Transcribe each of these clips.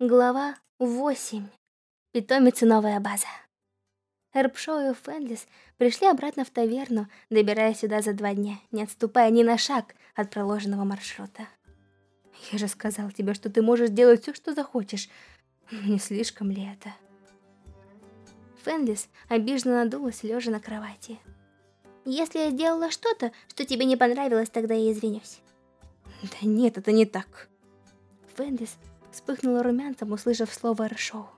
Глава 8. Питомец и новая база. Эрпшоу и Фенлис пришли обратно в таверну, добираясь сюда за два дня, не отступая ни на шаг от проложенного маршрута. Я же сказал тебе, что ты можешь делать все, что захочешь. Не слишком ли это? Фенлис обиженно надулась, лежа на кровати. Если я сделала что-то, что тебе не понравилось, тогда я извинюсь. Да нет, это не так. Фенлис вспыхнула румянцем, услышав слово «Ршоу»,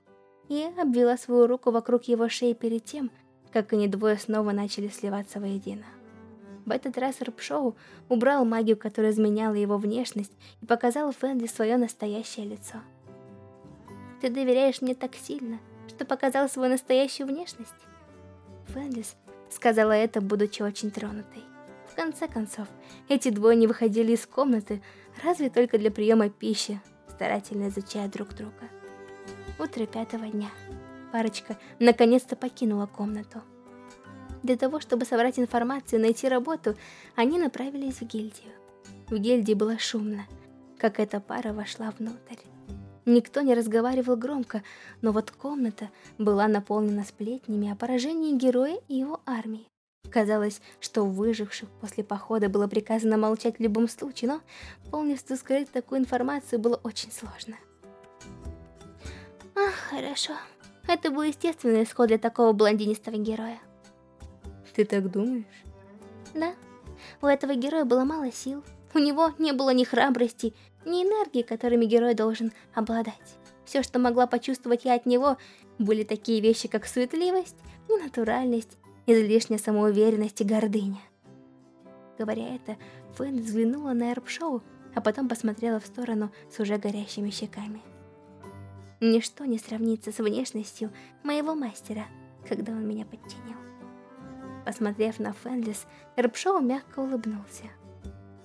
и обвела свою руку вокруг его шеи перед тем, как они двое снова начали сливаться воедино. В этот раз Рпшоу убрал магию, которая изменяла его внешность, и показал Фэнди свое настоящее лицо. «Ты доверяешь мне так сильно, что показал свою настоящую внешность?» Фэндис сказала это, будучи очень тронутой. В конце концов, эти двое не выходили из комнаты, разве только для приема пищи, старательно изучая друг друга. Утро пятого дня. Парочка наконец-то покинула комнату. Для того, чтобы собрать информацию и найти работу, они направились в гильдию. В гильдии было шумно, как эта пара вошла внутрь. Никто не разговаривал громко, но вот комната была наполнена сплетнями о поражении героя и его армии. Казалось, что выживших после похода было приказано молчать в любом случае, но полностью скрыть такую информацию было очень сложно. Ах, хорошо. Это был естественный исход для такого блондинистого героя. Ты так думаешь? Да. У этого героя было мало сил. У него не было ни храбрости, ни энергии, которыми герой должен обладать. Все, что могла почувствовать я от него, были такие вещи, как суетливость, ненатуральность излишняя самоуверенность и гордыня. Говоря это, Фэн взглянула на Эрп-шоу, а потом посмотрела в сторону с уже горящими щеками. Ничто не сравнится с внешностью моего мастера, когда он меня подчинил. Посмотрев на Фэнлис, Эрпшоу мягко улыбнулся.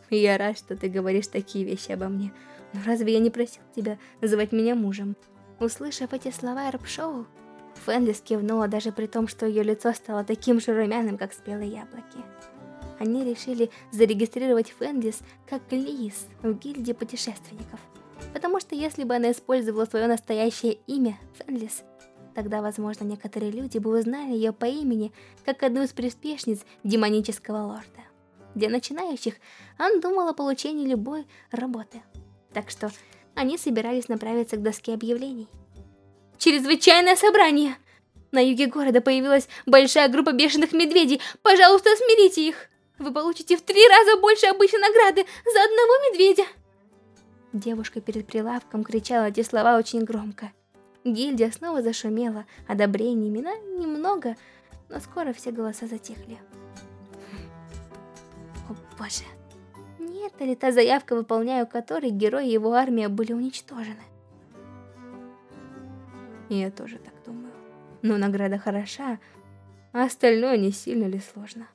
«Я рад, что ты говоришь такие вещи обо мне, но разве я не просил тебя называть меня мужем?» Услышав эти слова Эрпшоу, Фэнлис кивнула даже при том, что ее лицо стало таким же румяным, как спелые яблоки. Они решили зарегистрировать Фэнлис как Лис в гильдии путешественников. Потому что если бы она использовала свое настоящее имя, Фэнлис, тогда, возможно, некоторые люди бы узнали ее по имени как одну из приспешниц демонического лорда. Для начинающих он думал о получении любой работы. Так что они собирались направиться к доске объявлений. Чрезвычайное собрание! На юге города появилась большая группа бешеных медведей. Пожалуйста, смирите их. Вы получите в три раза больше обычной награды за одного медведя. Девушка перед прилавком кричала эти слова очень громко. Гильдия снова зашумела одобрениями на немного, но скоро все голоса затихли. О боже, не это ли та заявка, выполняя которой герои его армия были уничтожены? Я тоже так думаю. Но награда хороша, а остальное не сильно ли сложно.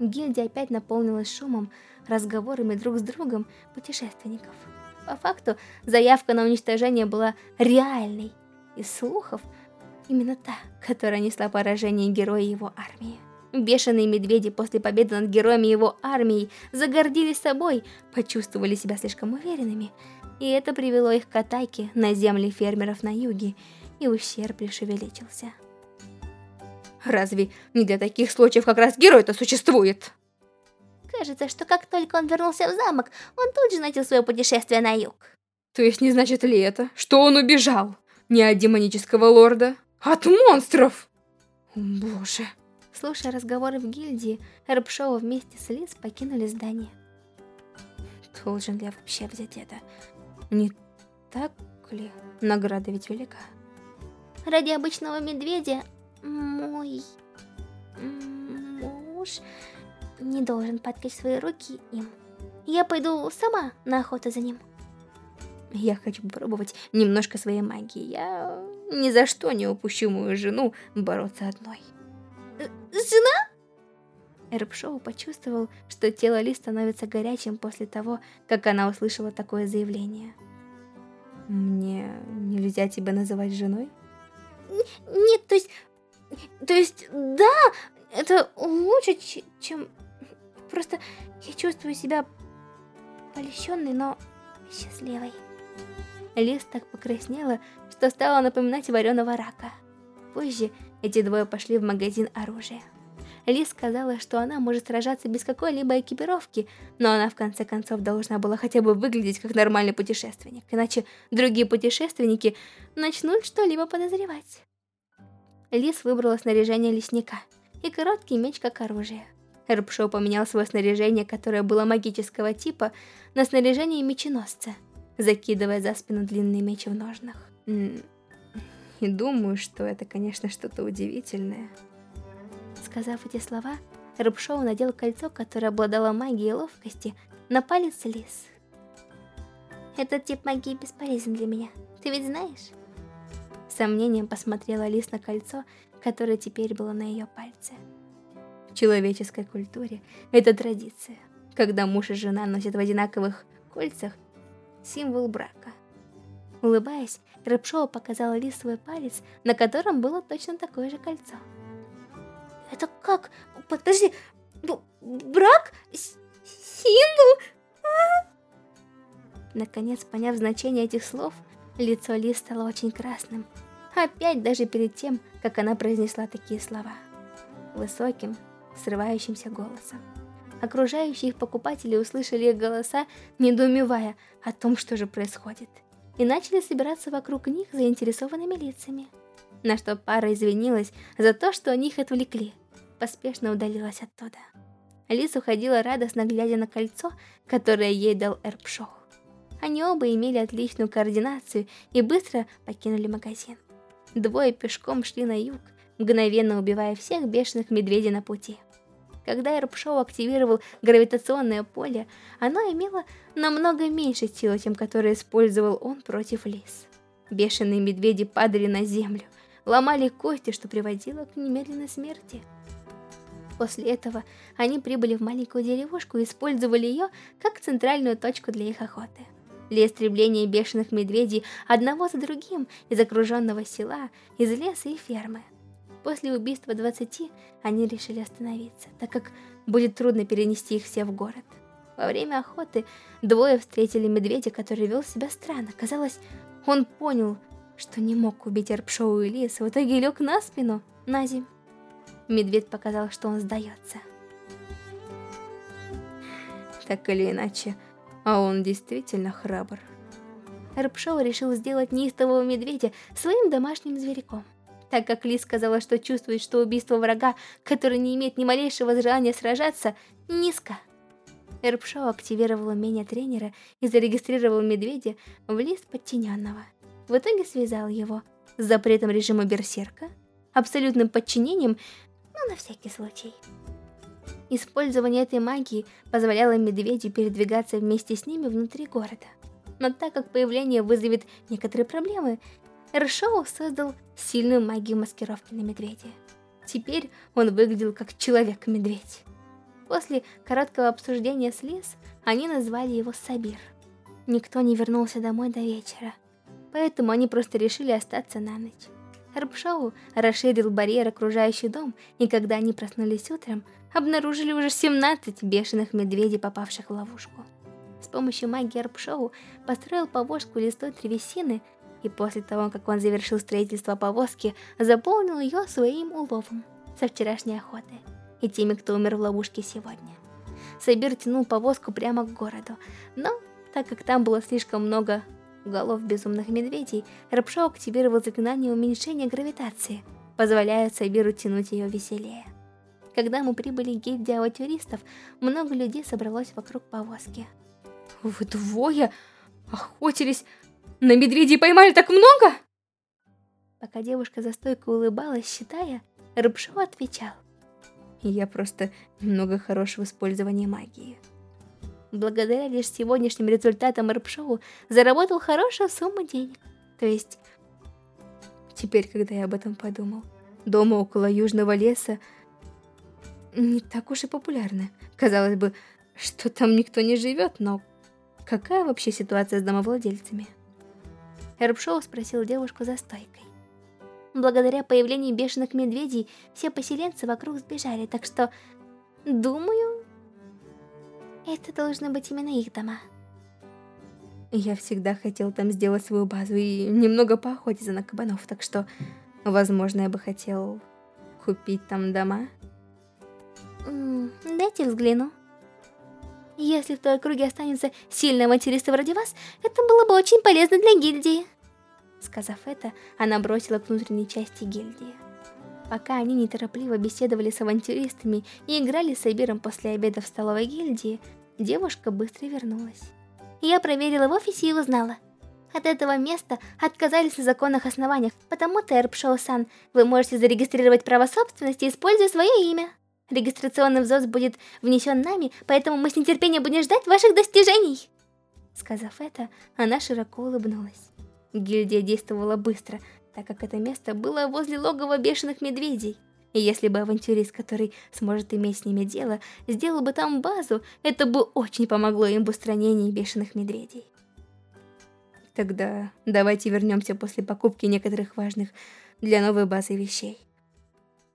Гильдия опять наполнилась шумом, разговорами друг с другом путешественников. По факту, заявка на уничтожение была реальной. Из слухов, именно та, которая несла поражение героя его армии. Бешеные медведи после победы над героями его армии загордились собой, почувствовали себя слишком уверенными и это привело их к атаке на земли фермеров на юге, и ущерб лишь увеличился. Разве не для таких случаев как раз герой-то существует? Кажется, что как только он вернулся в замок, он тут же начал свое путешествие на юг. То есть не значит ли это, что он убежал? Не от демонического лорда, а от монстров! Боже. Слушая разговоры в гильдии, Эрбшоу вместе с Лиз покинули здание. Должен ли я вообще взять это? Не так ли? Награда ведь велика. Ради обычного медведя мой муж не должен подкать свои руки им. Я пойду сама на охоту за ним. Я хочу попробовать немножко своей магии. Я ни за что не упущу мою жену бороться одной. Жена? Эрбшоу почувствовал, что тело Ли становится горячим после того, как она услышала такое заявление. Мне нельзя тебя называть женой? Нет, то есть... То есть, да, это лучше, чем... Просто я чувствую себя польщенной, но счастливой. Лис так покраснела, что стала напоминать вареного рака. Позже эти двое пошли в магазин оружия. Лис сказала, что она может сражаться без какой-либо экипировки, но она в конце концов должна была хотя бы выглядеть как нормальный путешественник, иначе другие путешественники начнут что-либо подозревать. Лис выбрала снаряжение лесника и короткий меч как оружие. Эрбшоу поменял свое снаряжение, которое было магического типа, на снаряжение меченосца, закидывая за спину длинный меч в ножнах. Не думаю, что это, конечно, что-то удивительное. Сказав эти слова, Рыбшоу надел кольцо, которое обладало магией ловкости, на палец Лис. Этот тип магии бесполезен для меня, ты ведь знаешь? Сомнением посмотрела Лис на кольцо, которое теперь было на ее пальце. В человеческой культуре это традиция, когда муж и жена носят в одинаковых кольцах символ брака. Улыбаясь, Рыбшоу показала Лис свой палец, на котором было точно такое же кольцо. Это как? Подожди, брак? Символ? А? Наконец, поняв значение этих слов, лицо Ли стало очень красным. Опять даже перед тем, как она произнесла такие слова. Высоким, срывающимся голосом. Окружающие их покупатели услышали их голоса, недоумевая о том, что же происходит, и начали собираться вокруг них заинтересованными лицами. На что пара извинилась за то, что они их отвлекли – поспешно удалилась оттуда. Лис уходила радостно, глядя на кольцо, которое ей дал Эрпшоу. Они оба имели отличную координацию и быстро покинули магазин. Двое пешком шли на юг, мгновенно убивая всех бешеных медведей на пути. Когда Эрпшоу активировал гравитационное поле, оно имело намного меньше силы, чем которое использовал он против лис. Бешеные медведи падали на землю, ломали кости, что приводило к немедленной смерти. После этого они прибыли в маленькую деревушку и использовали ее как центральную точку для их охоты. Для истребления бешеных медведей одного за другим из окруженного села, из леса и фермы. После убийства 20 они решили остановиться, так как будет трудно перенести их все в город. Во время охоты двое встретили медведя, который вел себя странно. Казалось, он понял, что не мог убить Арпшоу и Лис, в итоге лег на спину, на землю. Медведь показал, что он сдается. Так или иначе, а он действительно храбр. Рыбшоу решил сделать неистового медведя своим домашним зверьком. Так как Ли сказала, что чувствует, что убийство врага, который не имеет ни малейшего желания сражаться, низко. Эрпшоу активировал умение тренера и зарегистрировал медведя в лист подчиненного. В итоге связал его с запретом режима Берсерка, абсолютным подчинением но на всякий случай. Использование этой магии позволяло медведю передвигаться вместе с ними внутри города. Но так как появление вызовет некоторые проблемы, Эршоу создал сильную магию маскировки на медведя. Теперь он выглядел как человек-медведь. После короткого обсуждения с Лис, они назвали его Сабир. Никто не вернулся домой до вечера, поэтому они просто решили остаться на ночь. Эрбшоу расширил барьер, окружающий дом, и когда они проснулись утром, обнаружили уже 17 бешеных медведей, попавших в ловушку. С помощью магии Эрбшоу построил повозку листой древесины, и после того, как он завершил строительство повозки, заполнил ее своим уловом со вчерашней охоты и теми, кто умер в ловушке сегодня. Сайбир тянул повозку прямо к городу, но так как там было слишком много голов безумных медведей, Рапшо активировал заклинание уменьшения гравитации, позволяя Сайбиру тянуть ее веселее. Когда мы прибыли в гильдию авантюристов, много людей собралось вокруг повозки. «Вы двое охотились на медведей поймали так много?» Пока девушка за стойкой улыбалась, считая, Рапшо отвечал. «Я просто немного хорош в использовании магии» благодаря лишь сегодняшним результатам рэп-шоу заработал хорошую сумму денег. То есть, теперь, когда я об этом подумал, дома около южного леса не так уж и популярны. Казалось бы, что там никто не живет, но какая вообще ситуация с домовладельцами? Эрбшоу спросил девушку за стойкой. Благодаря появлению бешеных медведей, все поселенцы вокруг сбежали, так что, думаю, это должны быть именно их дома. Я всегда хотел там сделать свою базу и немного поохотиться на кабанов, так что, возможно, я бы хотел купить там дома. М -м, дайте взгляну. Если в той округе останется сильный авантюрист вроде вас, это было бы очень полезно для гильдии. Сказав это, она бросила к внутренней части гильдии. Пока они неторопливо беседовали с авантюристами и играли с Айбиром после обеда в столовой гильдии, девушка быстро вернулась. Я проверила в офисе и узнала. От этого места отказались на законных основаниях, потому Терп Шоу-сан, вы можете зарегистрировать право собственности, используя свое имя. Регистрационный взнос будет внесен нами, поэтому мы с нетерпением будем ждать ваших достижений. Сказав это, она широко улыбнулась. Гильдия действовала быстро, так как это место было возле логова бешеных медведей. И если бы авантюрист, который сможет иметь с ними дело, сделал бы там базу, это бы очень помогло им в устранении бешеных медведей. Тогда давайте вернемся после покупки некоторых важных для новой базы вещей.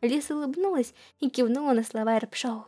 Лиса улыбнулась и кивнула на слова Эрпшоу.